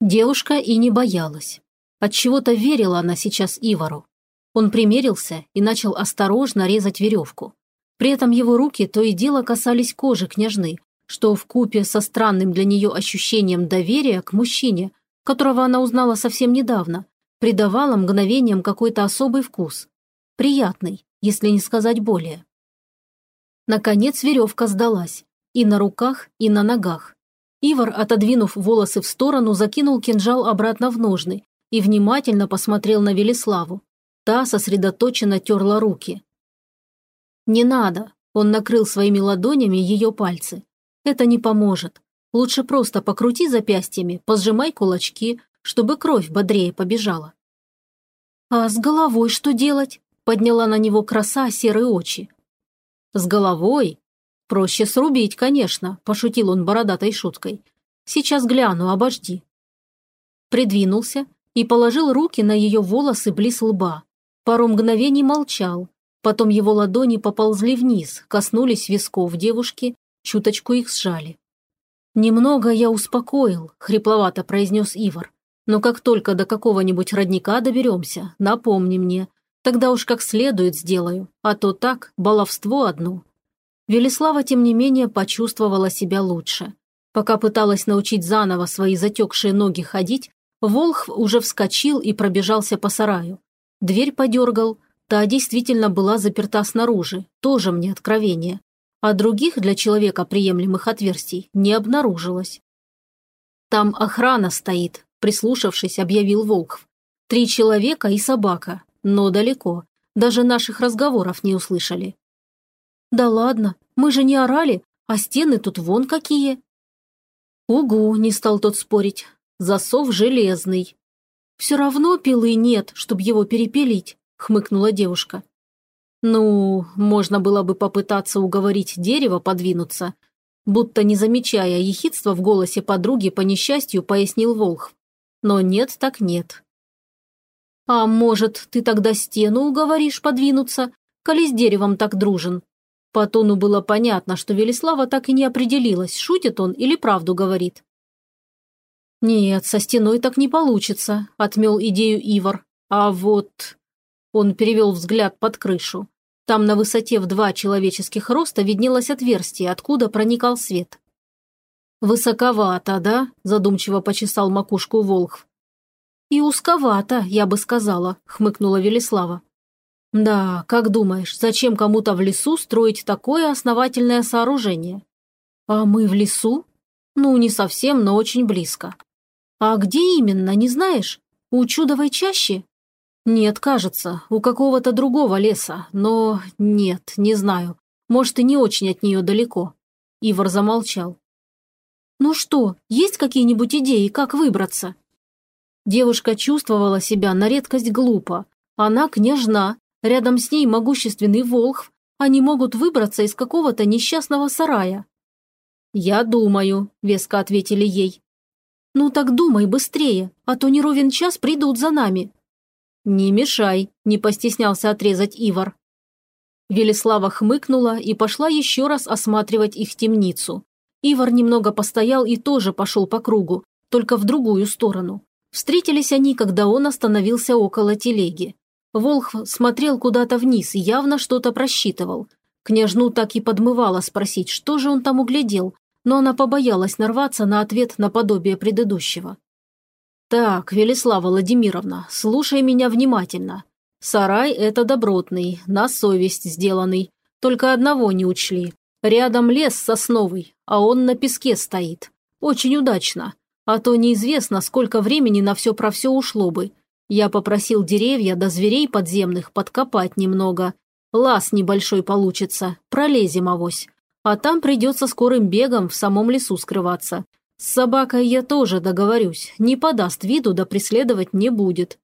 Девушка и не боялась. Отчего-то верила она сейчас Ивару. Он примерился и начал осторожно резать веревку. При этом его руки то и дело касались кожи княжны, что в купе со странным для нее ощущением доверия к мужчине, которого она узнала совсем недавно, придавало мгновениям какой-то особый вкус. Приятный, если не сказать более. Наконец веревка сдалась. И на руках, и на ногах. Ивар, отодвинув волосы в сторону, закинул кинжал обратно в ножны и внимательно посмотрел на Велиславу. Та сосредоточенно терла руки. «Не надо», – он накрыл своими ладонями ее пальцы. «Это не поможет. Лучше просто покрути запястьями, позжимай кулачки, чтобы кровь бодрее побежала». «А с головой что делать?» – подняла на него краса серые очи. «С головой? Проще срубить, конечно», – пошутил он бородатой шуткой. «Сейчас гляну, обожди». Придвинулся и положил руки на ее волосы близ лба. Пару мгновений молчал, потом его ладони поползли вниз, коснулись висков девушки, чуточку их сжали. «Немного я успокоил», – хрипловато произнес Ивар. «Но как только до какого-нибудь родника доберемся, напомни мне. Тогда уж как следует сделаю, а то так, баловство одно». Велислава, тем не менее, почувствовала себя лучше. Пока пыталась научить заново свои затекшие ноги ходить, Волхв уже вскочил и пробежался по сараю. Дверь подергал, та действительно была заперта снаружи, тоже мне откровение. А других для человека приемлемых отверстий не обнаружилось. «Там охрана стоит», – прислушавшись, объявил Волхв. «Три человека и собака, но далеко. Даже наших разговоров не услышали». «Да ладно, мы же не орали, а стены тут вон какие». «Угу», – не стал тот спорить. «Засов железный». «Все равно пилы нет, чтобы его перепилить», – хмыкнула девушка. «Ну, можно было бы попытаться уговорить дерево подвинуться», будто не замечая ехидства в голосе подруги по несчастью, пояснил Волхв. «Но нет так нет». «А может, ты тогда стену уговоришь подвинуться, коли с деревом так дружен?» По тону было понятно, что Велислава так и не определилась, шутит он или правду говорит. «Нет, со стеной так не получится», – отмел идею Ивар. «А вот...» Он перевел взгляд под крышу. Там на высоте в два человеческих роста виднелось отверстие, откуда проникал свет. «Высоковато, да?» – задумчиво почесал макушку Волхв. «И узковато, я бы сказала», – хмыкнула Велислава. «Да, как думаешь, зачем кому-то в лесу строить такое основательное сооружение?» «А мы в лесу?» «Ну, не совсем, но очень близко». «А где именно, не знаешь? У чудовой чащи?» «Нет, кажется, у какого-то другого леса, но нет, не знаю. Может, и не очень от нее далеко». Ивар замолчал. «Ну что, есть какие-нибудь идеи, как выбраться?» Девушка чувствовала себя на редкость глупо. Она княжна, рядом с ней могущественный волхв, они могут выбраться из какого-то несчастного сарая. «Я думаю», – веско ответили ей. «Ну так думай быстрее, а то не ровен час придут за нами». «Не мешай», – не постеснялся отрезать Ивар. Велислава хмыкнула и пошла еще раз осматривать их темницу. Ивар немного постоял и тоже пошел по кругу, только в другую сторону. Встретились они, когда он остановился около телеги. Волхв смотрел куда-то вниз и явно что-то просчитывал. Княжну так и подмывало спросить, что же он там углядел, но она побоялась нарваться на ответ наподобие предыдущего. «Так, Велислава Владимировна, слушай меня внимательно. Сарай – это добротный, на совесть сделанный. Только одного не учли. Рядом лес сосновый, а он на песке стоит. Очень удачно. А то неизвестно, сколько времени на все про все ушло бы. Я попросил деревья до зверей подземных подкопать немного. Лаз небольшой получится, пролезем авось. А там придется скорым бегом в самом лесу скрываться. С собакой я тоже договорюсь, не подаст виду да преследовать не будет.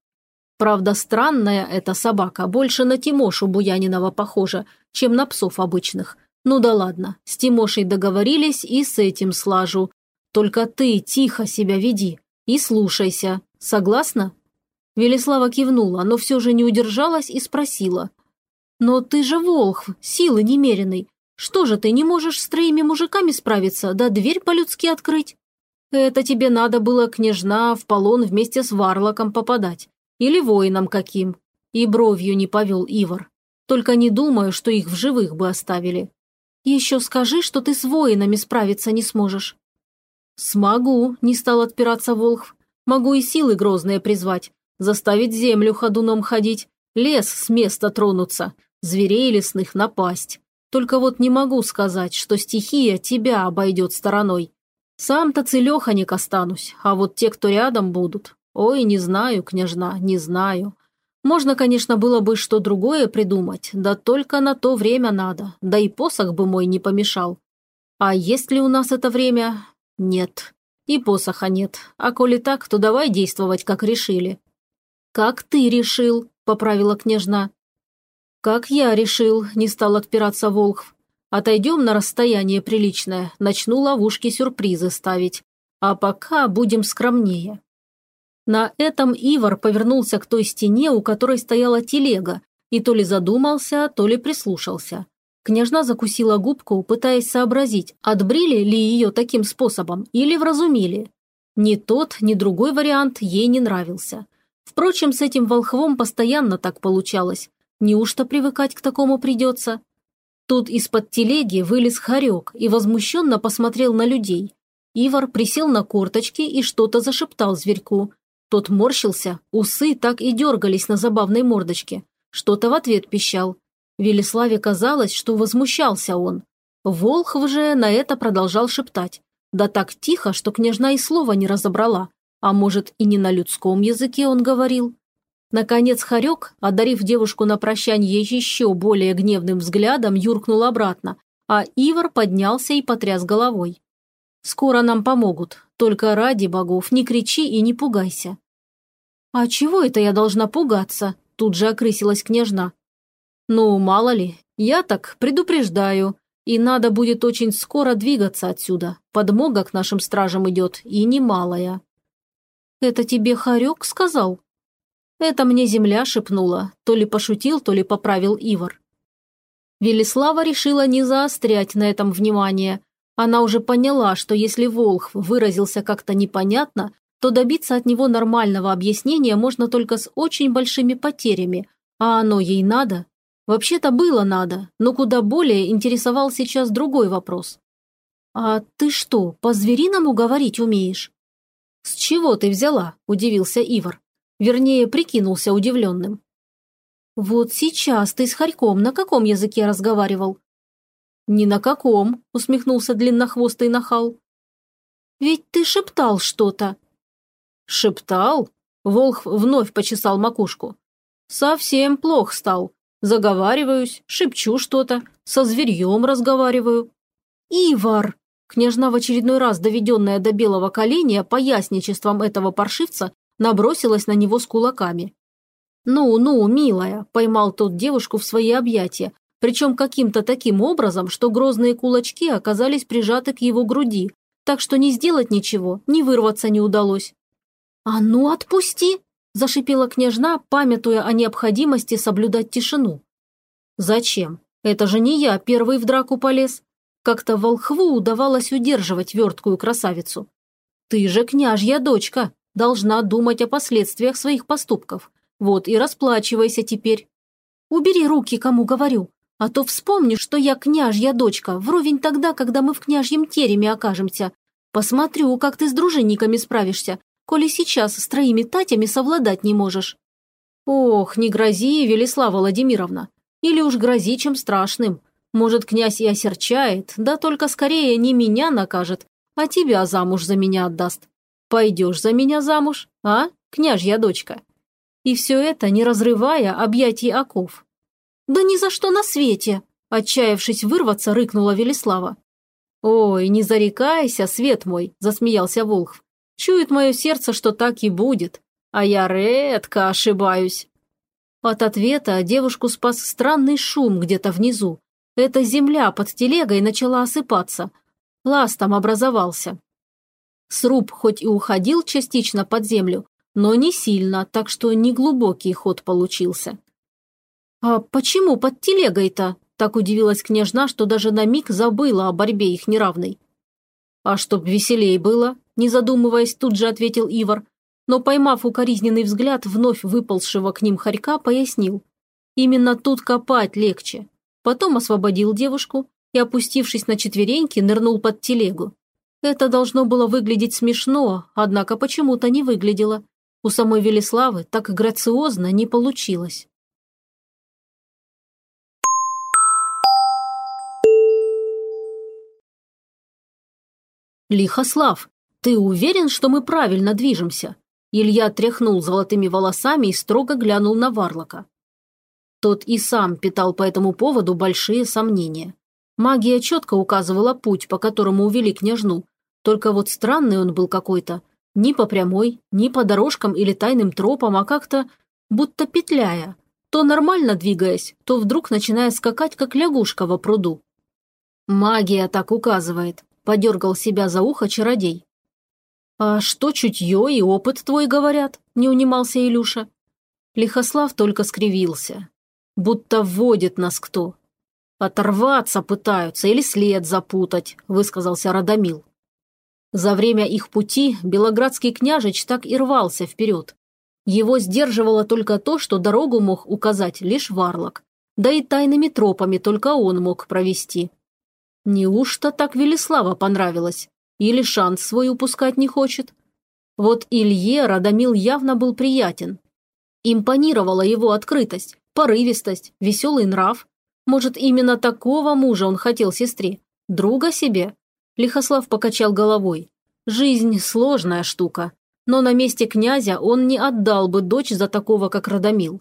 Правда, странная эта собака, больше на Тимошу Буянинова похожа, чем на псов обычных. Ну да ладно, с Тимошей договорились и с этим слажу. Только ты тихо себя веди и слушайся. Согласна?» Велислава кивнула, но все же не удержалась и спросила. «Но ты же волхв, силы немеренной. Что же ты не можешь с троими мужиками справиться, да дверь по-людски открыть?» Это тебе надо было, княжна, в полон вместе с варлоком попадать. Или воином каким. И бровью не повел Ивар. Только не думаю, что их в живых бы оставили. Еще скажи, что ты с воинами справиться не сможешь. Смогу, не стал отпираться Волхв. Могу и силы грозные призвать, заставить землю ходуном ходить, лес с места тронуться, зверей лесных напасть. Только вот не могу сказать, что стихия тебя обойдет стороной. Сам-то целеханик останусь, а вот те, кто рядом будут. Ой, не знаю, княжна, не знаю. Можно, конечно, было бы что другое придумать, да только на то время надо, да и посох бы мой не помешал. А есть ли у нас это время? Нет. И посоха нет. А коли так, то давай действовать, как решили. Как ты решил, поправила княжна. Как я решил, не стал отпираться Волхв. Отойдем на расстояние приличное, начну ловушки-сюрпризы ставить. А пока будем скромнее. На этом Ивар повернулся к той стене, у которой стояла телега, и то ли задумался, то ли прислушался. Княжна закусила губку, пытаясь сообразить, отбрили ли ее таким способом или вразумили. Ни тот, ни другой вариант ей не нравился. Впрочем, с этим волхвом постоянно так получалось. Неужто привыкать к такому придется? Тут из-под телеги вылез хорек и возмущенно посмотрел на людей. Ивар присел на корточки и что-то зашептал зверьку, тот морщился, усы так и дергались на забавной мордочке. Что-то в ответ пищал. Велеславе казалось, что возмущался он. Волхв же на это продолжал шептать. Да так тихо, что княжна и слова не разобрала. А может, и не на людском языке он говорил. Наконец Харек, одарив девушку на прощанье еще более гневным взглядом, юркнул обратно, а Ивар поднялся и потряс головой. «Скоро нам помогут, только ради богов не кричи и не пугайся». «А чего это я должна пугаться?» Тут же окрысилась княжна. «Ну, мало ли, я так предупреждаю. И надо будет очень скоро двигаться отсюда. Подмога к нашим стражам идет, и немалая». «Это тебе Харек сказал?» «Это мне земля шепнула. То ли пошутил, то ли поправил Ивар». Велислава решила не заострять на этом внимание, она уже поняла, что если Волхв выразился как-то непонятно, то добиться от него нормального объяснения можно только с очень большими потерями, а оно ей надо? Вообще-то было надо, но куда более интересовал сейчас другой вопрос. «А ты что, по-звериному говорить умеешь?» «С чего ты взяла?» – удивился Ивар. Вернее, прикинулся удивленным. «Вот сейчас ты с Харьком на каком языке разговаривал?» «Ни на каком», – усмехнулся длиннохвостый нахал. «Ведь ты шептал что-то». «Шептал?» – Волх вновь почесал макушку. «Совсем плох стал. Заговариваюсь, шепчу что-то, со зверьем разговариваю». «Ивар!» Княжна в очередной раз, доведенная до белого коленя, поясничеством этого паршивца, набросилась на него с кулаками. «Ну, ну, милая», – поймал тот девушку в свои объятия, причем каким-то таким образом, что грозные кулачки оказались прижаты к его груди, так что не сделать ничего, ни вырваться не удалось. «А ну, отпусти!» – зашипела княжна, памятуя о необходимости соблюдать тишину. «Зачем? Это же не я первый в драку полез. Как-то волхву удавалось удерживать верткую красавицу. Ты же княжья дочка, должна думать о последствиях своих поступков. Вот и расплачивайся теперь. Убери руки, кому говорю. А то вспомню, что я княжья дочка, вровень тогда, когда мы в княжьем тереме окажемся. Посмотрю, как ты с дружинниками справишься, коли сейчас с троими татями совладать не можешь». «Ох, не грози, Велислава Владимировна. Или уж грози чем страшным. Может, князь и осерчает, да только скорее не меня накажет, а тебя замуж за меня отдаст. Пойдешь за меня замуж, а, княжья дочка?» И все это, не разрывая объятий оков. «Да ни за что на свете!» – отчаявшись вырваться, рыкнула Велислава. «Ой, не зарекайся, свет мой!» – засмеялся Волхв. «Чует мое сердце, что так и будет, а я редко ошибаюсь». От ответа девушку спас странный шум где-то внизу. Эта земля под телегой начала осыпаться. Ластом образовался. Сруб хоть и уходил частично под землю, но не сильно, так что неглубокий ход получился. «А почему под телегой-то?» – так удивилась княжна, что даже на миг забыла о борьбе их неравной. «А чтоб веселей было», – не задумываясь, тут же ответил Ивар, но, поймав укоризненный взгляд вновь выползшего к ним хорька, пояснил. «Именно тут копать легче». Потом освободил девушку и, опустившись на четвереньки, нырнул под телегу. Это должно было выглядеть смешно, однако почему-то не выглядело. У самой Велиславы так грациозно не получилось. «Лихослав, ты уверен, что мы правильно движемся?» Илья тряхнул золотыми волосами и строго глянул на Варлока. Тот и сам питал по этому поводу большие сомнения. Магия четко указывала путь, по которому увели княжну, только вот странный он был какой-то. Ни по прямой, ни по дорожкам или тайным тропам, а как-то будто петляя. То нормально двигаясь, то вдруг начиная скакать, как лягушка во пруду. «Магия так указывает», – подергал себя за ухо чародей. «А что чутье и опыт твой говорят?» – не унимался Илюша. Лихослав только скривился. «Будто вводит нас кто». «Оторваться пытаются или след запутать», – высказался Радомил. За время их пути Белоградский княжич так и рвался вперед. Его сдерживало только то, что дорогу мог указать лишь Варлок. Да и тайными тропами только он мог провести. Неужто так Велислава понравилось? Или шанс свой упускать не хочет? Вот Илье Радомил явно был приятен. Импонировала его открытость, порывистость, веселый нрав. Может, именно такого мужа он хотел сестре? Друга себе? Лихослав покачал головой. Жизнь – сложная штука, но на месте князя он не отдал бы дочь за такого, как Радомил.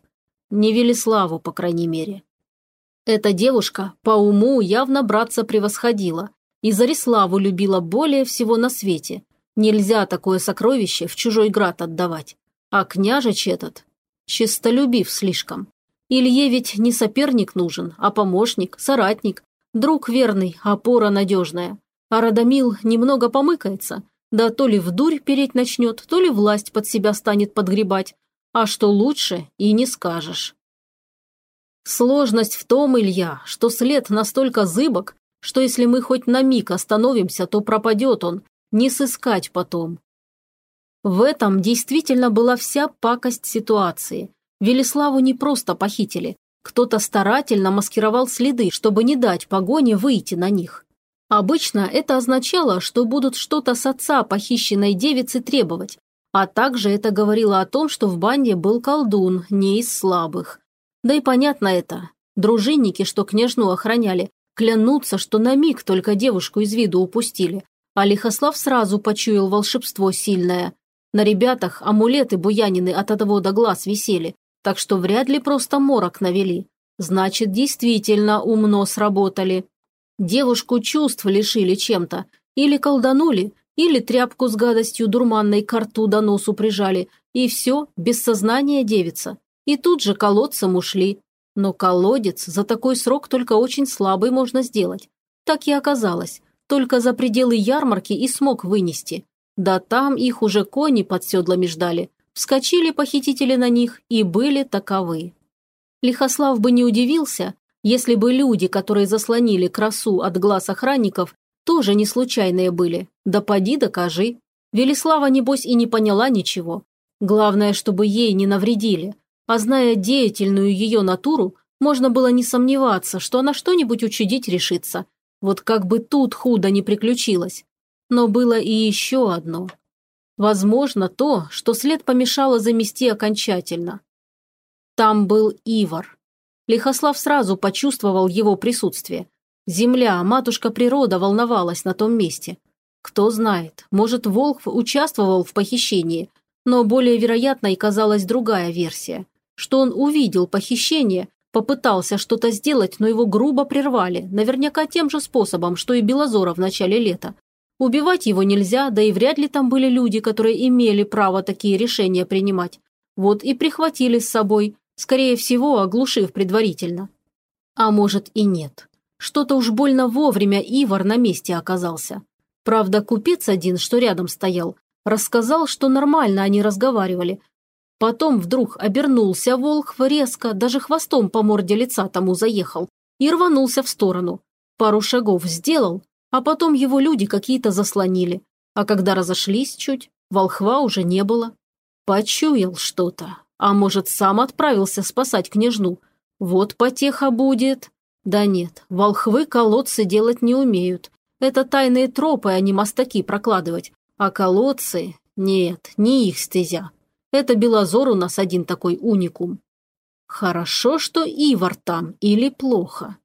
Не Велиславу, по крайней мере. Эта девушка по уму явно братца превосходила, и Зариславу любила более всего на свете. Нельзя такое сокровище в чужой град отдавать. А княжич этот чистолюбив слишком. Илье ведь не соперник нужен, а помощник, соратник, друг верный, опора надежная. А Радомил немного помыкается, да то ли в дурь переть начнет, то ли власть под себя станет подгребать, а что лучше и не скажешь. Сложность в том, Илья, что след настолько зыбок, что если мы хоть на миг остановимся, то пропадет он, не сыскать потом. В этом действительно была вся пакость ситуации. Велиславу не просто похитили, кто-то старательно маскировал следы, чтобы не дать погоне выйти на них. Обычно это означало, что будут что-то с отца похищенной девицы требовать, а также это говорило о том, что в банде был колдун, не из слабых. Да и понятно это. Дружинники, что княжну охраняли, клянутся, что на миг только девушку из виду упустили, а Лихослав сразу почуял волшебство сильное. На ребятах амулеты буянины от одного до глаз висели, так что вряд ли просто морок навели. Значит, действительно умно сработали. Девушку чувств лишили чем-то, или колданули, или тряпку с гадостью дурманной к рту до носу прижали, и все, без сознания девица. И тут же колодцем ушли. Но колодец за такой срок только очень слабый можно сделать. Так и оказалось. Только за пределы ярмарки и смог вынести. Да там их уже кони под седлами ждали. Вскочили похитители на них и были таковы. Лихослав бы не удивился, если бы люди, которые заслонили красу от глаз охранников, тоже не случайные были. Да поди докажи. Велислава, небось, и не поняла ничего. Главное, чтобы ей не навредили. А зная деятельную ее натуру, можно было не сомневаться, что она что-нибудь учудить решится. Вот как бы тут худо не приключилось. Но было и еще одно. Возможно, то, что след помешало замести окончательно. Там был Ивар. Лихослав сразу почувствовал его присутствие. Земля, матушка природа волновалась на том месте. Кто знает, может, Волхв участвовал в похищении, но более вероятной казалась другая версия, что он увидел похищение, попытался что-то сделать, но его грубо прервали, наверняка тем же способом, что и Белозора в начале лета. Убивать его нельзя, да и вряд ли там были люди, которые имели право такие решения принимать. Вот и прихватили с собой, скорее всего, оглушив предварительно. А может и нет. Что-то уж больно вовремя Ивар на месте оказался. Правда, купец один, что рядом стоял, рассказал, что нормально они разговаривали. Потом вдруг обернулся Волхв резко, даже хвостом по морде лица тому заехал и рванулся в сторону. Пару шагов сделал, а потом его люди какие-то заслонили. А когда разошлись чуть, волхва уже не было. Почуял что-то. А может, сам отправился спасать княжну. Вот потеха будет. Да нет, волхвы колодцы делать не умеют. Это тайные тропы, а не мостаки прокладывать. А колодцы... Нет, не их стезя. Это Белозор у нас один такой уникум. Хорошо, что Ивар там, или плохо?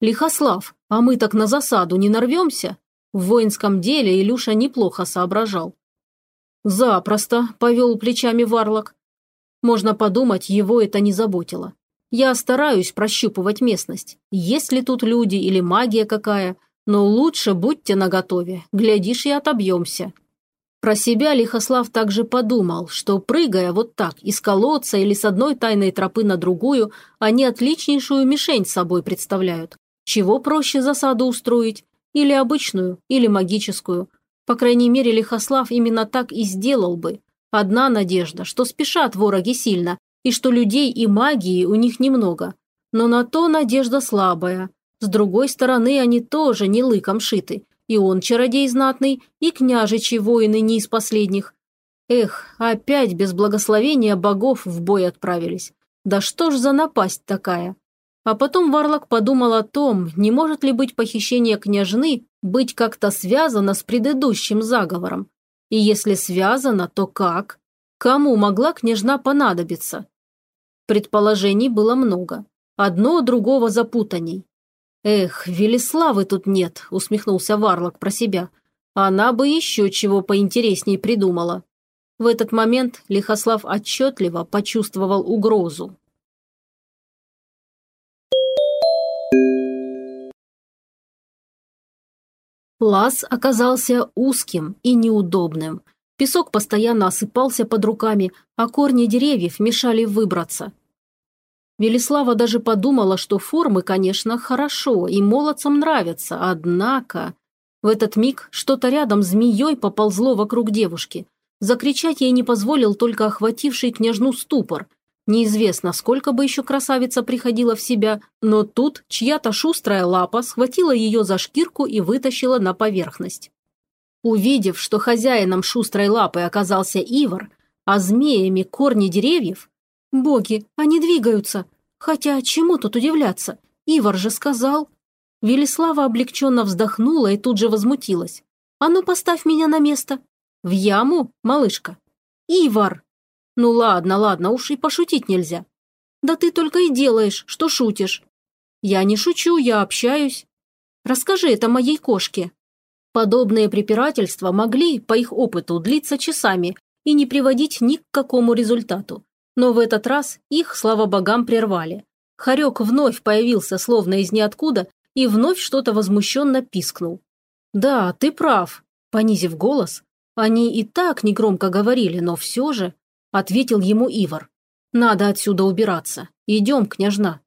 Лихослав, а мы так на засаду не нарвемся? В воинском деле Илюша неплохо соображал. «Запросто», – повел плечами Варлок. Можно подумать, его это не заботило. Я стараюсь прощупывать местность. Есть ли тут люди или магия какая, но лучше будьте наготове, глядишь и отобьемся. Про себя Лихослав также подумал, что, прыгая вот так из колодца или с одной тайной тропы на другую, они отличнейшую мишень собой представляют. Чего проще засаду устроить? Или обычную, или магическую. По крайней мере, Лихослав именно так и сделал бы. Одна надежда, что спешат вороги сильно, и что людей и магии у них немного. Но на то надежда слабая. С другой стороны, они тоже не лыком шиты. И он чародей знатный, и княжичи воины не из последних. Эх, опять без благословения богов в бой отправились. Да что ж за напасть такая? А потом Варлок подумал о том, не может ли быть похищение княжны быть как-то связано с предыдущим заговором. И если связано, то как? Кому могла княжна понадобиться? Предположений было много. Одно другого запутанней. «Эх, Велиславы тут нет», – усмехнулся Варлок про себя. «Она бы еще чего поинтересней придумала». В этот момент Лихослав отчетливо почувствовал угрозу. Лаз оказался узким и неудобным. Песок постоянно осыпался под руками, а корни деревьев мешали выбраться. Велислава даже подумала, что формы, конечно, хорошо и молодцам нравятся, однако... В этот миг что-то рядом змеей поползло вокруг девушки. Закричать ей не позволил только охвативший княжну ступор. Неизвестно, сколько бы еще красавица приходила в себя, но тут чья-то шустрая лапа схватила ее за шкирку и вытащила на поверхность. Увидев, что хозяином шустрой лапы оказался Ивар, а змеями корни деревьев, Боги, они двигаются. Хотя чему тут удивляться? Ивар же сказал. Велислава облегченно вздохнула и тут же возмутилась. «А ну, поставь меня на место!» «В яму, малышка?» «Ивар!» «Ну ладно, ладно, уж и пошутить нельзя». «Да ты только и делаешь, что шутишь». «Я не шучу, я общаюсь». «Расскажи это моей кошке». Подобные препирательства могли, по их опыту, длиться часами и не приводить ни к какому результату. Но в этот раз их, слава богам, прервали. Харек вновь появился, словно из ниоткуда, и вновь что-то возмущенно пискнул. «Да, ты прав», – понизив голос. Они и так негромко говорили, но все же, – ответил ему Ивар. «Надо отсюда убираться. Идем, княжна».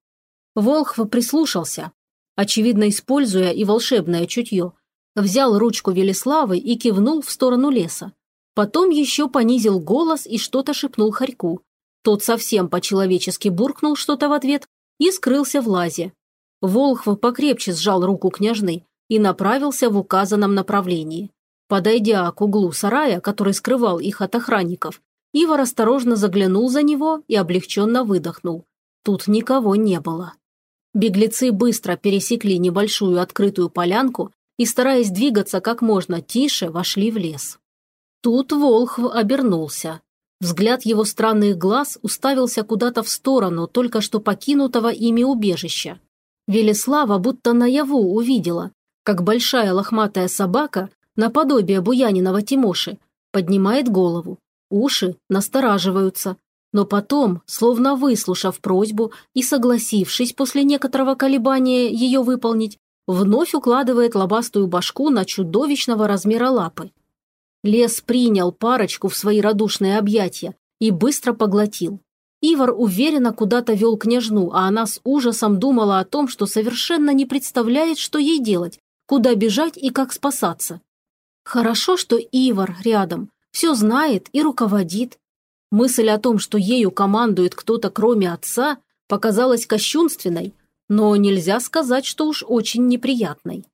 Волхв прислушался, очевидно, используя и волшебное чутье. Взял ручку Велеславы и кивнул в сторону леса. Потом еще понизил голос и что-то шепнул Харьку. Тот совсем по-человечески буркнул что-то в ответ и скрылся в лазе. Волхв покрепче сжал руку княжны и направился в указанном направлении. Подойдя к углу сарая, который скрывал их от охранников, Ивар осторожно заглянул за него и облегченно выдохнул. Тут никого не было. Беглецы быстро пересекли небольшую открытую полянку и, стараясь двигаться как можно тише, вошли в лес. Тут Волхв обернулся. Взгляд его странных глаз уставился куда-то в сторону только что покинутого ими убежища. Велеслава будто наяву увидела, как большая лохматая собака, наподобие буяниного Тимоши, поднимает голову, уши настораживаются, но потом, словно выслушав просьбу и согласившись после некоторого колебания ее выполнить, вновь укладывает лобастую башку на чудовищного размера лапы. Лес принял парочку в свои радушные объятия и быстро поглотил. Ивар уверенно куда-то вел княжну, а она с ужасом думала о том, что совершенно не представляет, что ей делать, куда бежать и как спасаться. Хорошо, что Ивар рядом, все знает и руководит. Мысль о том, что ею командует кто-то кроме отца, показалась кощунственной, но нельзя сказать, что уж очень неприятной.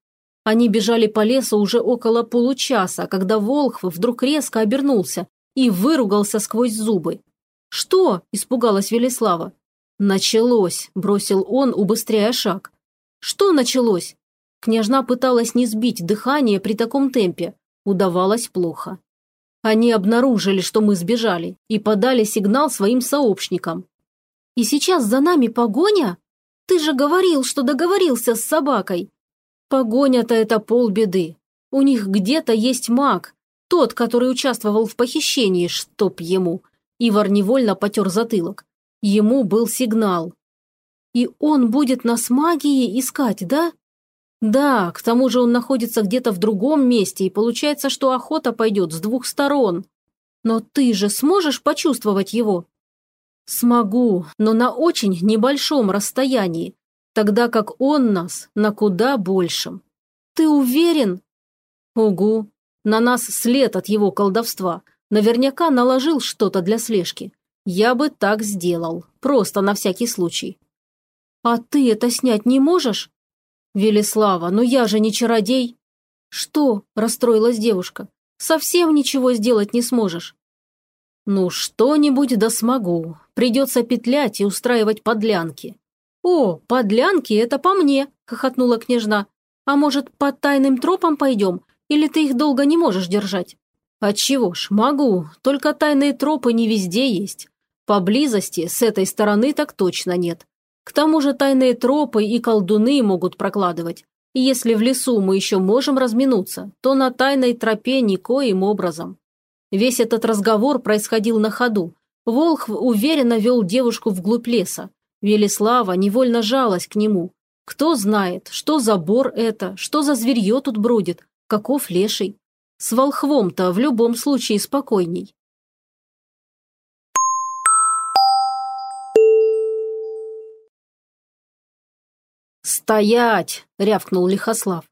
Они бежали по лесу уже около получаса, когда Волхв вдруг резко обернулся и выругался сквозь зубы. «Что?» – испугалась Велеслава. «Началось», – бросил он, убыстряя шаг. «Что началось?» Княжна пыталась не сбить дыхание при таком темпе. Удавалось плохо. Они обнаружили, что мы сбежали, и подали сигнал своим сообщникам. «И сейчас за нами погоня? Ты же говорил, что договорился с собакой!» «Погоня-то это полбеды. У них где-то есть маг, тот, который участвовал в похищении, чтоб ему». Ивар невольно потер затылок. Ему был сигнал. «И он будет нас магией искать, да?» «Да, к тому же он находится где-то в другом месте, и получается, что охота пойдет с двух сторон. Но ты же сможешь почувствовать его?» «Смогу, но на очень небольшом расстоянии, тогда как он нас на куда большем. Ты уверен?» «Угу. На нас след от его колдовства. Наверняка наложил что-то для слежки. Я бы так сделал, просто на всякий случай. А ты это снять не можешь? Велеслава, ну я же не чародей. Что? Расстроилась девушка. Совсем ничего сделать не сможешь. Ну, что-нибудь да смогу. Придется петлять и устраивать подлянки. О, подлянки – это по мне, хохотнула княжна. А может, по тайным тропам пойдем? Или ты их долго не можешь держать? Отчего ж, могу, только тайные тропы не везде есть. Поблизости с этой стороны так точно нет. К тому же тайные тропы и колдуны могут прокладывать. И если в лесу мы еще можем разминуться, то на тайной тропе никоим образом. Весь этот разговор происходил на ходу. Волхв уверенно вел девушку вглубь леса. Велеслава невольно жалась к нему. Кто знает, что за бор это, что за зверье тут бродит, каков леший. С волхвом-то в любом случае спокойней. «Стоять!» – рявкнул Лихослав.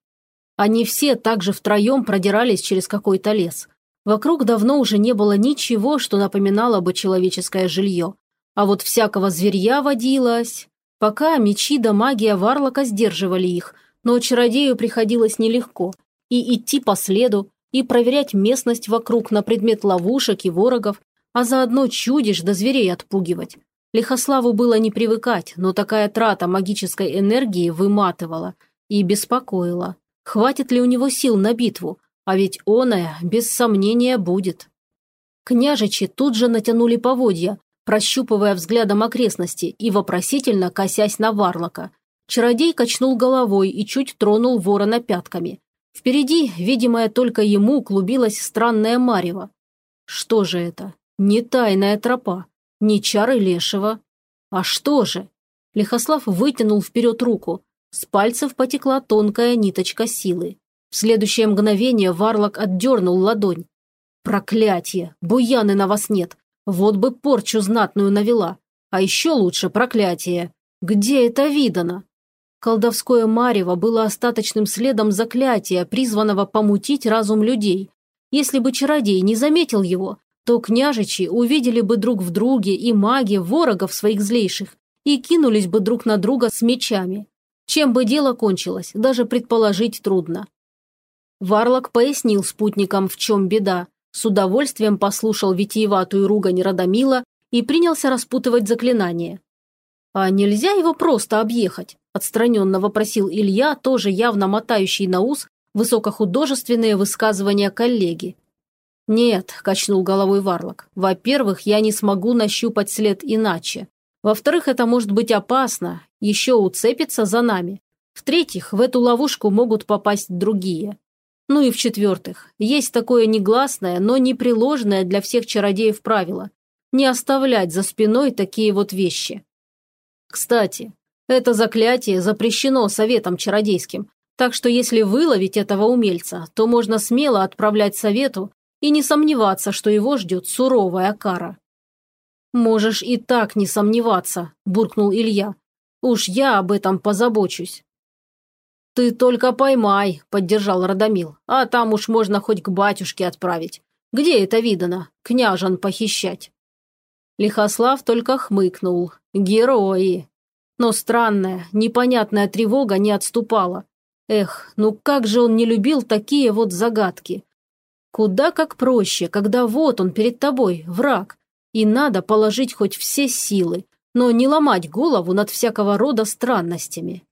Они все также втроем продирались через какой-то лес. Вокруг давно уже не было ничего, что напоминало бы человеческое жилье. А вот всякого зверья водилось. Пока мечи да магия Варлока сдерживали их, но чародею приходилось нелегко. И идти по следу, и проверять местность вокруг на предмет ловушек и ворогов, а заодно чудищ да зверей отпугивать. Лихославу было не привыкать, но такая трата магической энергии выматывала и беспокоила. Хватит ли у него сил на битву? А ведь оная, без сомнения, будет. Княжичи тут же натянули поводья, прощупывая взглядом окрестности и вопросительно косясь на Варлока. Чародей качнул головой и чуть тронул ворона пятками. Впереди, видимая только ему, клубилась странная марево. Что же это? Не тайная тропа. Не чары лешего. А что же? Лихослав вытянул вперед руку. С пальцев потекла тонкая ниточка силы. В следующее мгновение Варлок отдернул ладонь. «Проклятие! Буяны на вас нет! Вот бы порчу знатную навела! А еще лучше проклятие! Где это видано?» Колдовское марево было остаточным следом заклятия, призванного помутить разум людей. Если бы чародей не заметил его, то княжичи увидели бы друг в друге и маги ворогов своих злейших и кинулись бы друг на друга с мечами. Чем бы дело кончилось, даже предположить трудно. Варлок пояснил спутникам, в чем беда, с удовольствием послушал витиеватую ругань Радомила и принялся распутывать заклинание. «А нельзя его просто объехать?» – отстраненно вопросил Илья, тоже явно мотающий на ус высокохудожественные высказывания коллеги. «Нет», – качнул головой Варлок. «Во-первых, я не смогу нащупать след иначе. Во-вторых, это может быть опасно, еще уцепится за нами. В-третьих, в эту ловушку могут попасть другие. Ну и в-четвертых, есть такое негласное, но непреложное для всех чародеев правило – не оставлять за спиной такие вот вещи. Кстати, это заклятие запрещено советом чародейским, так что если выловить этого умельца, то можно смело отправлять совету и не сомневаться, что его ждет суровая кара. «Можешь и так не сомневаться», – буркнул Илья. «Уж я об этом позабочусь». «Ты только поймай», – поддержал Радомил, «а там уж можно хоть к батюшке отправить. Где это видано? Княжан похищать». Лихослав только хмыкнул. «Герои!» Но странная, непонятная тревога не отступала. Эх, ну как же он не любил такие вот загадки. Куда как проще, когда вот он перед тобой, враг, и надо положить хоть все силы, но не ломать голову над всякого рода странностями.